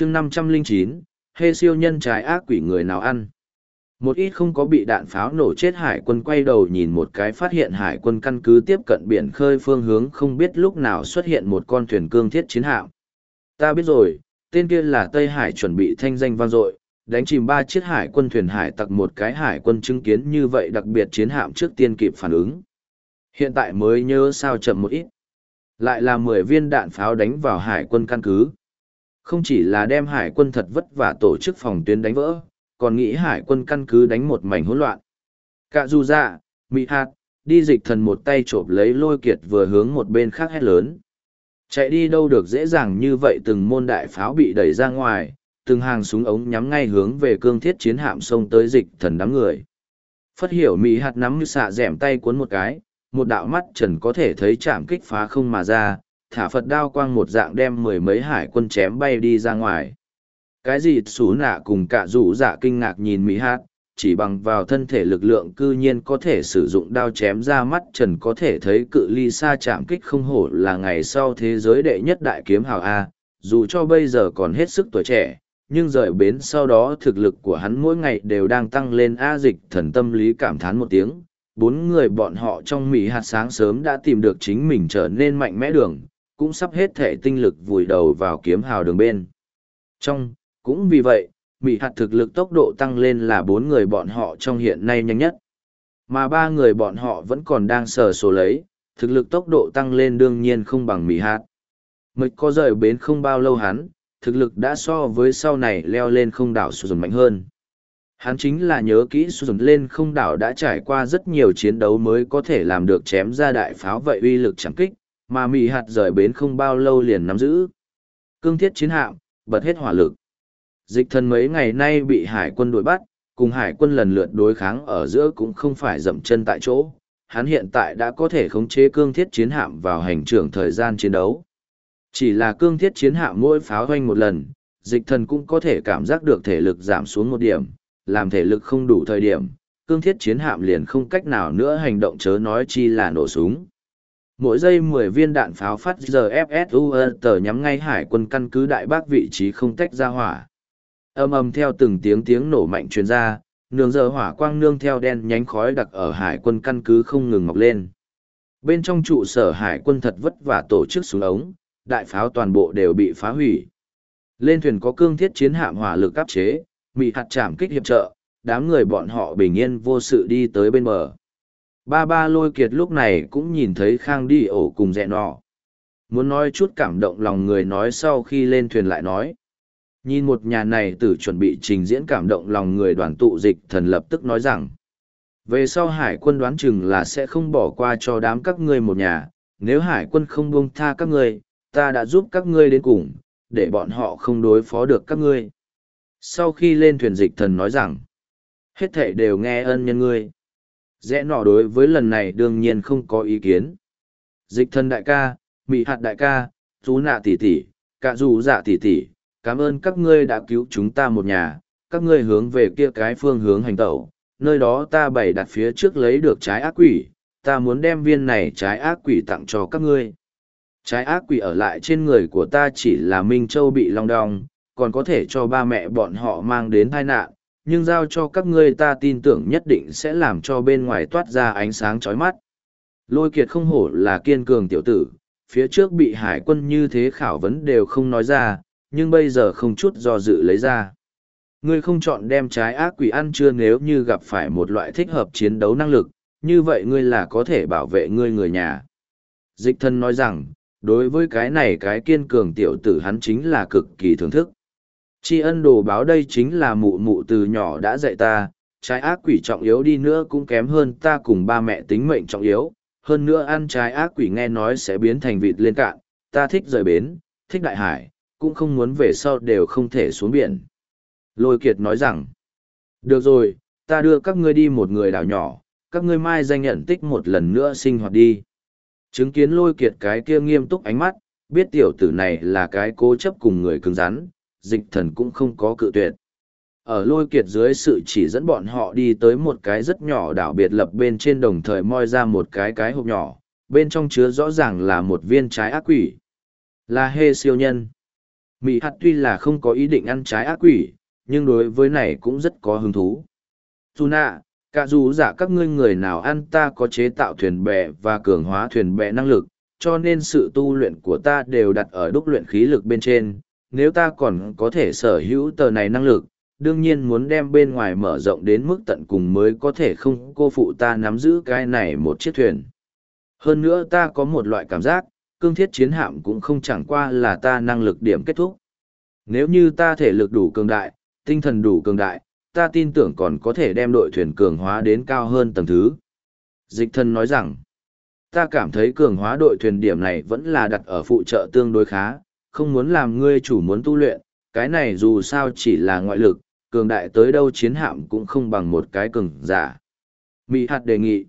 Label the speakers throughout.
Speaker 1: chương năm trăm linh chín, hê siêu nhân trái ác quỷ người nào ăn. Một ít không có bị đạn pháo nổ chết hải quân quay đầu nhìn một cái phát hiện hải quân căn cứ tiếp cận biển khơi phương hướng không biết lúc nào xuất hiện một con thuyền cương thiết chiến hạm. Ta biết rồi, tên kia là tây hải chuẩn bị thanh danh vang dội, đánh chìm ba chiếc hải quân thuyền hải tặc một cái hải quân chứng kiến như vậy đặc biệt chiến hạm trước tiên kịp phản ứng. Hiện tại mới nhớ sao chậm một ít. Lại là mười viên đạn pháo đánh vào hải quân căn cứ không chỉ là đem hải quân thật vất vả tổ chức phòng tuyến đánh vỡ, còn nghĩ hải quân căn cứ đánh một mảnh hỗn loạn. Cả dù dạ, mị hạt, đi dịch thần một tay trộm lấy lôi kiệt vừa hướng một bên khác hét lớn. Chạy đi đâu được dễ dàng như vậy từng môn đại pháo bị đẩy ra ngoài, từng hàng súng ống nhắm ngay hướng về cương thiết chiến hạm sông tới dịch thần đám người. Phất hiểu mị hạt nắm như xạ dẻm tay cuốn một cái, một đạo mắt trần có thể thấy chạm kích phá không mà ra, thả Phật đao quang một dạng đem mười mấy hải quân chém bay đi ra ngoài. Cái gì xú nạ cùng cả rủ dạ kinh ngạc nhìn Mỹ Hát, chỉ bằng vào thân thể lực lượng cư nhiên có thể sử dụng đao chém ra mắt trần có thể thấy cự ly xa chạm kích không hổ là ngày sau thế giới đệ nhất đại kiếm hào A, dù cho bây giờ còn hết sức tuổi trẻ, nhưng rời bến sau đó thực lực của hắn mỗi ngày đều đang tăng lên A dịch thần tâm lý cảm thán một tiếng. Bốn người bọn họ trong Mỹ hạt sáng sớm đã tìm được chính mình trở nên mạnh mẽ đường, cũng sắp hết thể tinh lực vùi đầu vào kiếm hào đường bên. Trong, cũng vì vậy, Mỹ hạt thực lực tốc độ tăng lên là bốn người bọn họ trong hiện nay nhanh nhất. Mà ba người bọn họ vẫn còn đang sờ sổ lấy, thực lực tốc độ tăng lên đương nhiên không bằng Mỹ hạt. Mịch có rời bến không bao lâu hắn, thực lực đã so với sau này leo lên không đảo sử dụng mạnh hơn. Hắn chính là nhớ kỹ sử dụng lên không đảo đã trải qua rất nhiều chiến đấu mới có thể làm được chém ra đại pháo vậy uy lực chẳng kích, mà mì hạt rời bến không bao lâu liền nắm giữ. Cương thiết chiến hạm, bật hết hỏa lực. Dịch thần mấy ngày nay bị hải quân đuổi bắt, cùng hải quân lần lượt đối kháng ở giữa cũng không phải dậm chân tại chỗ. Hắn hiện tại đã có thể khống chế cương thiết chiến hạm vào hành trưởng thời gian chiến đấu. Chỉ là cương thiết chiến hạm mỗi pháo hoanh một lần, dịch thần cũng có thể cảm giác được thể lực giảm xuống một điểm, làm thể lực không đủ thời điểm, cương thiết chiến hạm liền không cách nào nữa hành động chớ nói chi là nổ súng mỗi giây mười viên đạn pháo phát giờ FSU tờ nhắm ngay hải quân căn cứ đại bác vị trí không tách ra hỏa. Âm ầm theo từng tiếng tiếng nổ mạnh truyền ra, nương giờ hỏa quang nương theo đen nhánh khói đặc ở hải quân căn cứ không ngừng mọc lên. Bên trong trụ sở hải quân thật vất vả tổ chức xuống ống, đại pháo toàn bộ đều bị phá hủy. Lên thuyền có cương thiết chiến hạm hỏa lực áp chế, bị hạt chạm kích hiệp trợ, đám người bọn họ bình yên vô sự đi tới bên bờ. Ba ba lôi kiệt lúc này cũng nhìn thấy Khang đi ổ cùng dẹ nọ. Muốn nói chút cảm động lòng người nói sau khi lên thuyền lại nói. Nhìn một nhà này tử chuẩn bị trình diễn cảm động lòng người đoàn tụ dịch thần lập tức nói rằng. Về sau hải quân đoán chừng là sẽ không bỏ qua cho đám các ngươi một nhà, nếu hải quân không buông tha các ngươi, ta đã giúp các ngươi đến cùng, để bọn họ không đối phó được các ngươi. Sau khi lên thuyền dịch thần nói rằng, hết thảy đều nghe ơn nhân ngươi. Rẽ nọ đối với lần này đương nhiên không có ý kiến. Dịch thân đại ca, mị hạt đại ca, chú nạ tỷ tỷ, cả dù dạ tỷ tỷ, cảm ơn các ngươi đã cứu chúng ta một nhà, các ngươi hướng về kia cái phương hướng hành tẩu, nơi đó ta bày đặt phía trước lấy được trái ác quỷ, ta muốn đem viên này trái ác quỷ tặng cho các ngươi. Trái ác quỷ ở lại trên người của ta chỉ là Minh Châu bị long đong, còn có thể cho ba mẹ bọn họ mang đến tai nạn, nhưng giao cho các ngươi ta tin tưởng nhất định sẽ làm cho bên ngoài toát ra ánh sáng chói mắt. Lôi kiệt không hổ là kiên cường tiểu tử, phía trước bị hải quân như thế khảo vấn đều không nói ra, nhưng bây giờ không chút do dự lấy ra. Ngươi không chọn đem trái ác quỷ ăn chưa nếu như gặp phải một loại thích hợp chiến đấu năng lực, như vậy ngươi là có thể bảo vệ ngươi người nhà. Dịch thân nói rằng, đối với cái này cái kiên cường tiểu tử hắn chính là cực kỳ thưởng thức. Tri ân đồ báo đây chính là mụ mụ từ nhỏ đã dạy ta, trái ác quỷ trọng yếu đi nữa cũng kém hơn ta cùng ba mẹ tính mệnh trọng yếu, hơn nữa ăn trái ác quỷ nghe nói sẽ biến thành vịt lên cạn, ta thích rời bến, thích đại hải, cũng không muốn về sau đều không thể xuống biển. Lôi kiệt nói rằng, được rồi, ta đưa các ngươi đi một người đảo nhỏ, các ngươi mai danh nhận tích một lần nữa sinh hoạt đi. Chứng kiến lôi kiệt cái kia nghiêm túc ánh mắt, biết tiểu tử này là cái cố chấp cùng người cứng rắn, dịch thần cũng không có cự tuyệt. Ở lôi kiệt dưới sự chỉ dẫn bọn họ đi tới một cái rất nhỏ đảo biệt lập bên trên đồng thời moi ra một cái cái hộp nhỏ, bên trong chứa rõ ràng là một viên trái ác quỷ. Là hê siêu nhân. Mỹ hạt tuy là không có ý định ăn trái ác quỷ, nhưng đối với này cũng rất có hứng thú. Dù nạ, cả dù giả các ngươi người nào ăn ta có chế tạo thuyền bè và cường hóa thuyền bè năng lực, cho nên sự tu luyện của ta đều đặt ở đúc luyện khí lực bên trên. Nếu ta còn có thể sở hữu tờ này năng lực, đương nhiên muốn đem bên ngoài mở rộng đến mức tận cùng mới có thể không cô phụ ta nắm giữ cái này một chiếc thuyền. Hơn nữa ta có một loại cảm giác, cương thiết chiến hạm cũng không chẳng qua là ta năng lực điểm kết thúc. Nếu như ta thể lực đủ cường đại, tinh thần đủ cường đại, ta tin tưởng còn có thể đem đội thuyền cường hóa đến cao hơn tầng thứ. Dịch thân nói rằng, ta cảm thấy cường hóa đội thuyền điểm này vẫn là đặt ở phụ trợ tương đối khá, không muốn làm ngươi chủ muốn tu luyện, cái này dù sao chỉ là ngoại lực, cường đại tới đâu chiến hạm cũng không bằng một cái cường giả. Mỹ hạt đề nghị,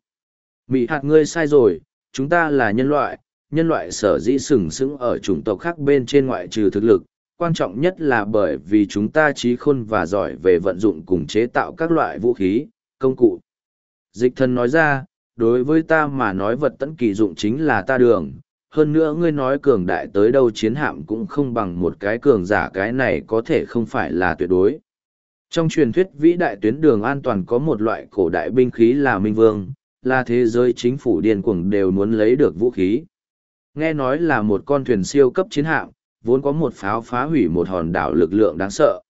Speaker 1: Mỹ hạt ngươi sai rồi, chúng ta là nhân loại, nhân loại sở dĩ sừng sững ở chủng tộc khác bên trên ngoại trừ thực lực, quan trọng nhất là bởi vì chúng ta trí khôn và giỏi về vận dụng cùng chế tạo các loại vũ khí, công cụ. Dịch thần nói ra, đối với ta mà nói vật tấn kỳ dụng chính là ta đường, hơn nữa ngươi nói cường đại tới đâu chiến hạm cũng không bằng một cái cường giả cái này có thể không phải là tuyệt đối. Trong truyền thuyết vĩ đại tuyến đường an toàn có một loại cổ đại binh khí là Minh Vương, là thế giới chính phủ điên cuồng đều muốn lấy được vũ khí. Nghe nói là một con thuyền siêu cấp chiến hạm, vốn có một pháo phá hủy một hòn đảo lực lượng đáng sợ.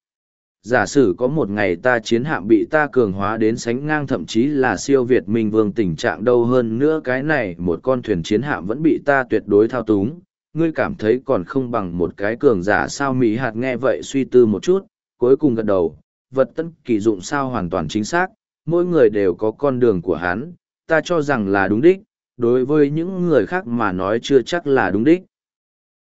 Speaker 1: Giả sử có một ngày ta chiến hạm bị ta cường hóa đến sánh ngang thậm chí là siêu Việt Minh Vương tình trạng đâu hơn nữa cái này một con thuyền chiến hạm vẫn bị ta tuyệt đối thao túng, ngươi cảm thấy còn không bằng một cái cường giả sao Mỹ hạt nghe vậy suy tư một chút, cuối cùng gật đầu, vật tân kỳ dụng sao hoàn toàn chính xác, mỗi người đều có con đường của hắn, ta cho rằng là đúng đích, đối với những người khác mà nói chưa chắc là đúng đích.